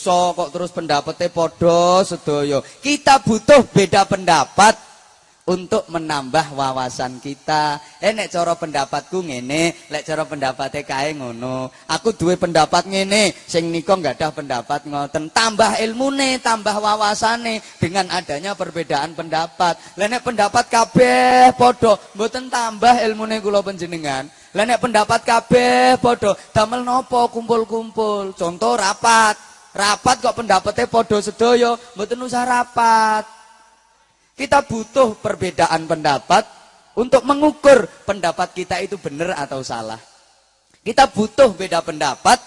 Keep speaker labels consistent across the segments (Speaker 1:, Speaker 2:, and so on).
Speaker 1: dosa kok terus pendapatnya podo sedoyo. Kita butuh beda pendapat untuk menambah wawasan kita. Eh nek cara pendapatku ngene, lek cara pendapatnya kae ngono. Aku duwe pendapat ngene, sing nika nggak ada pendapat ngoten. Tambah ilmune, tambah wawasane dengan adanya perbedaan pendapat. Lah pendapat kabeh padha, mboten tambah ilmune kula panjenengan. Lah pendapat kabeh padha, damel nopo kumpul-kumpul. Contoh rapat. Rapat kok pendapatnya padha sedaya, mboten usah rapat. Kita butuh perbedaan pendapat untuk mengukur pendapat kita itu benar atau salah. Kita butuh beda pendapat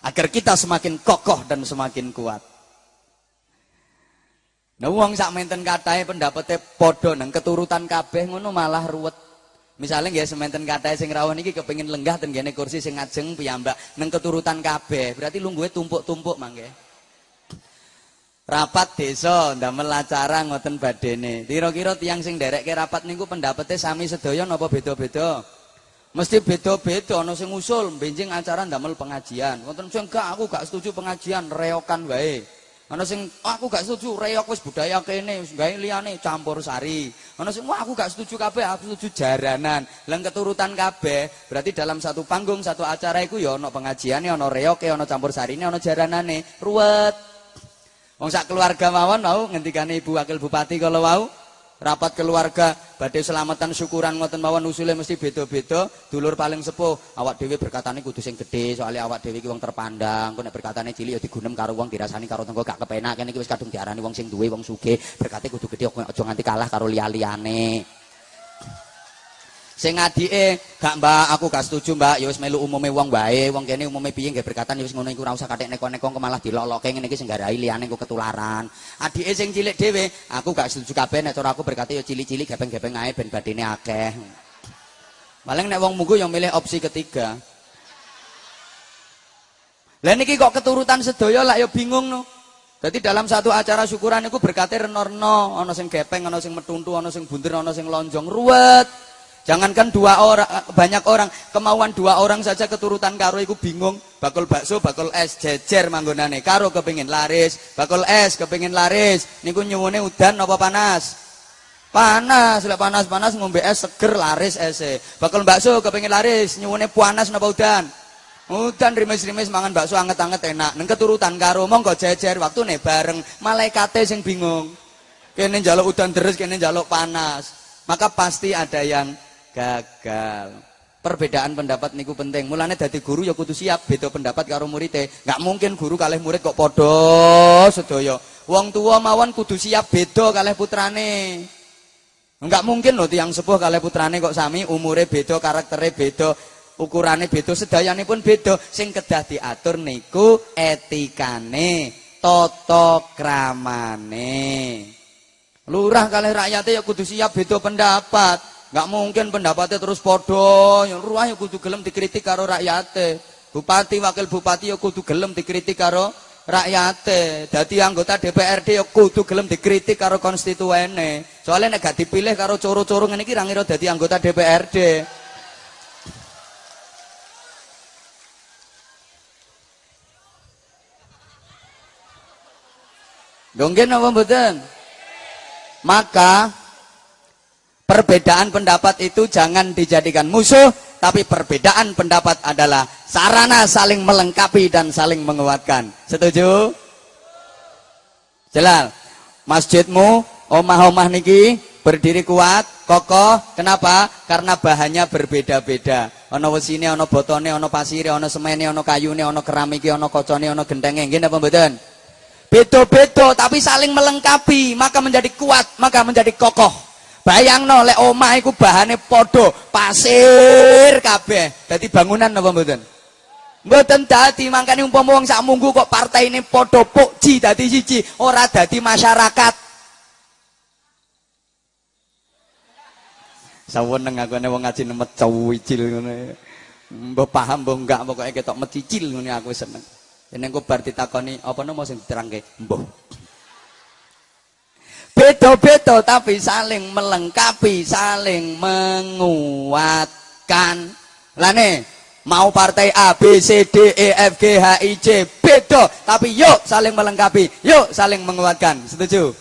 Speaker 1: agar kita semakin kokoh dan semakin kuat. Nah wong sak menten katahe pendapatnya podo nang keturutan kabeh ngono malah ruwet. Misalnya nggih sementen katahe sing rawuh niki kepengin lenggah ten kursi sing ngajeng piyambak nang keturutan kabeh. Berarti lungguhe tumpuk-tumpuk mangke rapat desa ndamel acara ngoten badene. Kira-kira tiang sing nderekke rapat niku pendapatnya sami sedaya napa beda-beda? Mesti beda-beda ana sing usul benjing acara ndamel pengajian. Wonten sing enggak aku gak setuju pengajian, reokan wae. Ana sing aku gak setuju reok wis budaya kene, wis gawe liyane campur sari. Sing wah aku gak setuju kabeh, aku setuju jaranan. Lah keturutan kabeh, berarti dalam satu panggung, satu acara iku ya ana pengajiane, ana reoke, ana campur sarine, ana jaranane. Ruwet. Wong sak keluarga mawon mau ngendikane Ibu Wakil Bupati kalau mau rapat keluarga badhe selamatan syukuran ngoten mawon usule mesti beda-beda dulur paling sepuh. Awak dhewe berkatane kudu sing gedhe soalnya awak dhewe iki wong terpandang. Kok nek berkatane cilik ya digunem karo wong dirasani karo tenggo gak kepenak. Kene iki wis kadung diarani wong sing duwe wong sugih. Berkate kudu gedhe aja nganti kalah karo liya-liyane Sing adike gak Mbak, aku gak setuju Mbak. Ya wis melu umume wong wae. Wong kene umume piye nggih berkatan ya wis ngono iku ora usah kathek neko-neko malah dilolokke ngene iki sing garai liyane kok ketularan. Adike sing cilik dhewe, aku gak setuju kabeh nek cara aku berkate ya cilik-cilik gepeng-gepeng ae ben badine akeh. Paling nek wong munggu yang milih opsi ketiga. Lah niki kok keturutan sedaya lah ya bingung no. Jadi dalam satu acara syukuran itu berkate reno-reno, ana sing gepeng, ana sing metuntu, ana sing bunder, ana sing lonjong, ruwet. Jangankan dua orang, banyak orang, kemauan dua orang saja keturutan karo iku bingung. Bakul bakso, bakul es, jejer manggonane. Karo kepingin laris, bakul es kepingin laris. Niku nyuwune udan apa panas? Panas, lek panas-panas ngombe es seger laris ese. Bakul bakso kepingin laris, nyuwune panas napa udan? Udan rimis-rimis mangan bakso anget-anget enak. Neng keturutan karo monggo jejer waktu nih bareng malaikate sing bingung. Kene njaluk udan deres, kene njaluk panas. Maka pasti ada yang gagal. Perbedaan pendapat niku penting. Mulane dadi guru ya kudu siap beda pendapat karo murite. Nggak mungkin guru kalih murid kok padha sedaya. Wong tua mawon kudu siap beda kalih putrane. Enggak mungkin loh tiang sepuh kalih putrane kok sami umure beda, karaktere beda, ukurane beda, sedayane pun beda. Sing kedah diatur niku etikane, tata kramane. Lurah kalih rakyatnya ya kudu siap beda pendapat. Nggak mungkin pendapatnya terus podo. Yang ruah ya kudu gelem dikritik karo rakyatnya. Bupati, wakil bupati ya kudu gelem dikritik karo rakyatnya. Jadi anggota DPRD ya kudu gelem dikritik karo konstituene. Soalnya nek gak dipilih karo coro-coro ngene iki ra ngira anggota DPRD. Donggen apa mboten? Maka Perbedaan pendapat itu jangan dijadikan musuh, tapi perbedaan pendapat adalah sarana saling melengkapi dan saling menguatkan. Setuju? Jelal, masjidmu, omah-omah niki berdiri kuat, kokoh. Kenapa? Karena bahannya berbeda-beda. Ono wesine, ono botone, ono pasire, ono semene, ono kayune, ono keramiki, ono kocone, ono gendenge. Nggih napa mboten? Beda-beda tapi saling melengkapi, maka menjadi kuat, maka menjadi kokoh. Bayangno lek omah iku bahane padha, pasir kabeh. Dadi bangunan apa mboten? Mboten dadi, mangkane umpama wong sak munggu kok partaine padha pokji dadi siji, ora dadi masyarakat. Saweneng aku nek wong ngaji nemet cowicil ngono. Mbah paham mbah enggak pokoke ketok mecicil ngono aku seneng. Yen engko bar ditakoni apa nama sing diterangke? Mbah. Beda-beda tapi saling melengkapi, saling menguatkan. Lah mau partai A, B, C, D, E, F, G, H, I, J, beda, tapi yuk saling melengkapi, yuk saling menguatkan. Setuju?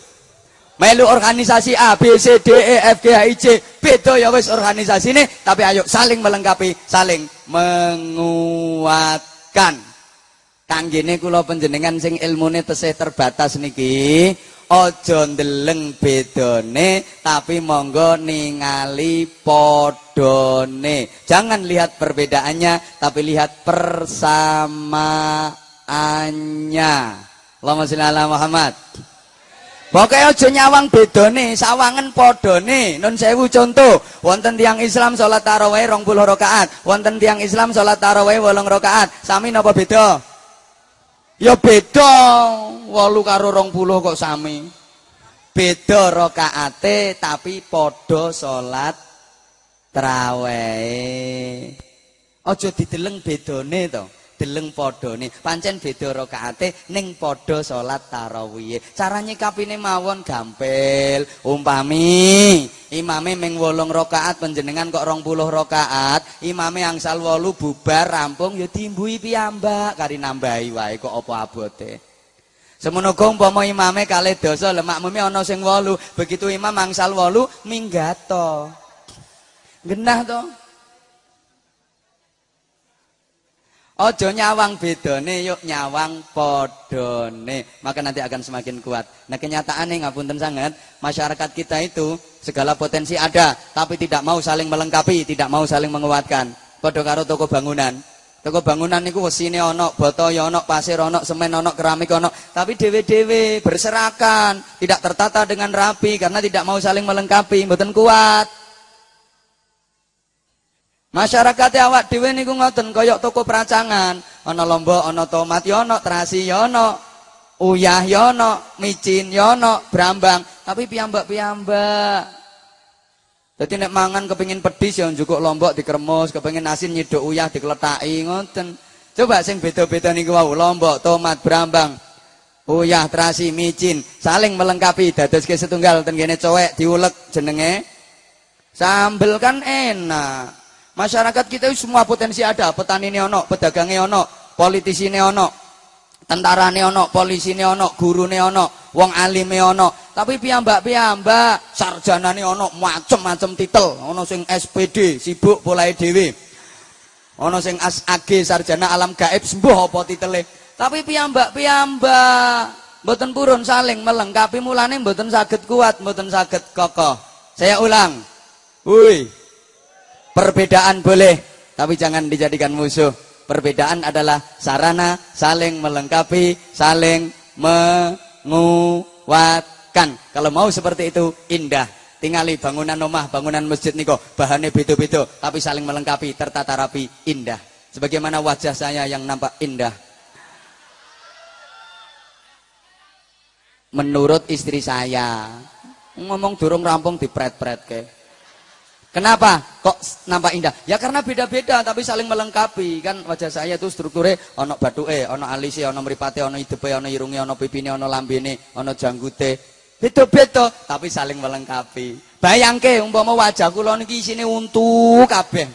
Speaker 1: Melu organisasi A, B, C, D, E, F, G, H, I, J. Beda ya wis organisasi ini, tapi ayo saling melengkapi, saling menguatkan. Kanggene kula panjenengan sing ilmune tesih terbatas niki, aja ndeleng bedone, tapi monggo ningali podone. Jangan lihat perbedaannya, tapi lihat persamaannya. Allahumma sholli ala Muhammad. Pokoknya aja nyawang bedone, sawangan podone. Nun sewu contoh, wonten tiang Islam salat tarawih 20 rakaat, wonten tiang Islam salat tarawih 8 rakaat. Sami napa beda? Ya beda, 8 karo 20 kok sami. Beda rakaate tapi padha salat tarawih. Aja dideleng bedone to deleng padane. Pancen beda rakaate ning padha salat tarawih. Cara nyikapine mawon gampil. Umpami imame ming 8 rakaat panjenengan kok 20 rakaat, imame angsal 8 bubar rampung ya dimbui piyambak kari nambahi wae kok apa abote. Semono umpama imame kalih dosa lemak mumi ana sing 8, begitu imam angsal 8 minggat to. Genah to. Ojo nyawang bedone, yuk nyawang podone. Maka nanti akan semakin kuat. Nah kenyataannya ngapunten sangat, masyarakat kita itu segala potensi ada, tapi tidak mau saling melengkapi, tidak mau saling menguatkan. Podo karo toko bangunan. Toko bangunan niku wesine ono, boto ono, pasir ono, semen ono, keramik ono, tapi dewe-dewe berserakan, tidak tertata dengan rapi karena tidak mau saling melengkapi, mboten kuat. Masyarakat awak dhewe niku ngoten kaya toko perancangan, ana lombok, ana tomat ya ana, terasi ya ana, uyah ya ana, micin ya ana, brambang, tapi piyambak-piyambak. Dadi nek mangan kepengin pedis ya njukuk lombok dikremus, kepengin asin nyiduk uyah dikletaki ngoten. Coba sing beda-beda niku wau, lombok, tomat, brambang, uyah, terasi, micin, saling melengkapi dados ke setunggal ten kene cowek diulek jenenge. Sambel kan enak. Masyarakat kita semua potensi ada. Petani ini pedagang ini politisi ini tentara ini polisi ini guru ini wong alim ini. Tapi piyambak piyambak, sarjana ini macem-macem titel. Ono sing SPD, sibuk mulai dewi. Ono sing AG, sarjana alam gaib, sembuh apa titelnya. Tapi piyambak piyambak, mboten purun saling melengkapi mulane mboten saged kuat, mboten saged kokoh. Saya ulang. Woi, Perbedaan boleh, tapi jangan dijadikan musuh. Perbedaan adalah sarana saling melengkapi, saling menguatkan. Kalau mau seperti itu indah. Tingali bangunan rumah, bangunan masjid niko, bahannya beda-beda, tapi saling melengkapi, tertata rapi, indah. Sebagaimana wajah saya yang nampak indah. Menurut istri saya, ngomong durung rampung di pret-pret ke. Kenapa kok nampak indah? Ya karena beda-beda tapi saling melengkapi. Kan wajah saya itu strukturnya ono batuke, ono alise, ono mripate, ono idepe, ono irunge, ono pipine, ono lambene, ono janggute. Beda-beda tapi saling melengkapi. Bayangke umpama wajah kula niki isine untu kabeh.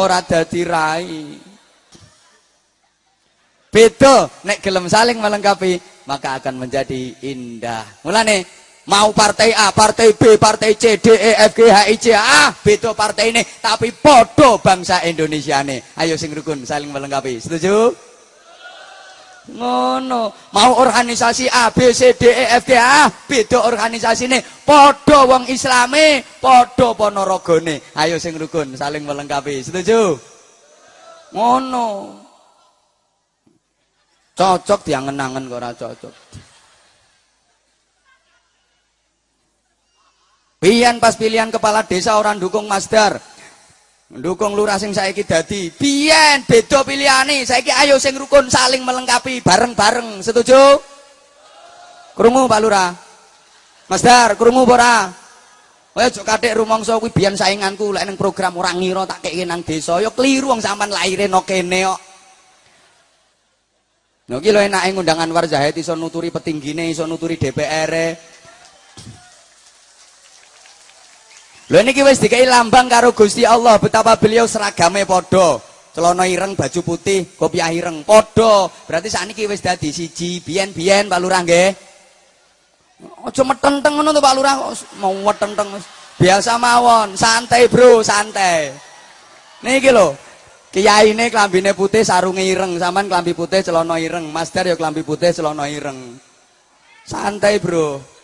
Speaker 1: Ora dadi rai. Beda nek gelem saling melengkapi maka akan menjadi indah. Mulane Mau partai A, partai B, partai C, D, E, F, G, H, I, J, A, beda partai ini, tapi podo bangsa Indonesia ini. Ayo sing rukun, saling melengkapi. Setuju? Ngono. Mau organisasi A, B, C, D, E, F, G, A, beda organisasi ini, podo wong Islami, podo ponorogone. Ayo sing rukun, saling melengkapi. Setuju? Ngono. Cocok diangen-angen kok ora cocok. Biyen pas pilihan kepala desa orang dukung Masdar. Mendukung lurah sing saiki dadi. Biyen beda pilihane, saiki ayo sing rukun saling melengkapi bareng-bareng. Setuju? Krungu Pak Lurah. Masdar, krungu ora? Wah, jok kathik rumangsa kuwi biyen sainganku lek ning program ora ngira tak keke nang desa. Ya kliru wong sampean laire no kene kok. Nah, iki lho enake ngundangan Warzahid iso nuturi petinggine, iso nuturi DPR. Lho niki wis dikai lambang karo Gusti Allah betapa beliau seragame padha. celana ireng, baju putih, kopiah ireng. Padha. Berarti sakniki wis dadi siji. Biyen-biyen Pak Lurah nggih. Aja metenteng ngono to Pak Lurah mau wetenteng. Biasa mawon, santai Bro, santai. Niki lho. Kiyaine klambine putih, sarunge ireng, sampean klambi putih, celana ireng, Master ya klambi putih, celana ireng. Santai, Bro.